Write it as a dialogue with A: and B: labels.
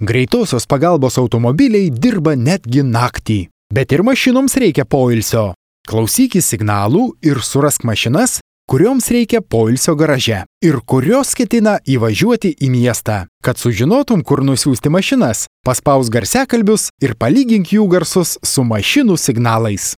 A: Greitosios pagalbos automobiliai dirba netgi naktį. Bet ir mašinoms reikia poilsio. Klausykis signalų ir surask mašinas, kurioms reikia poilsio garaže ir kurios ketina įvažiuoti į miestą. Kad sužinotum, kur nusiųsti mašinas, paspaus garsiakalbius ir palygink jų garsus su mašinų signalais.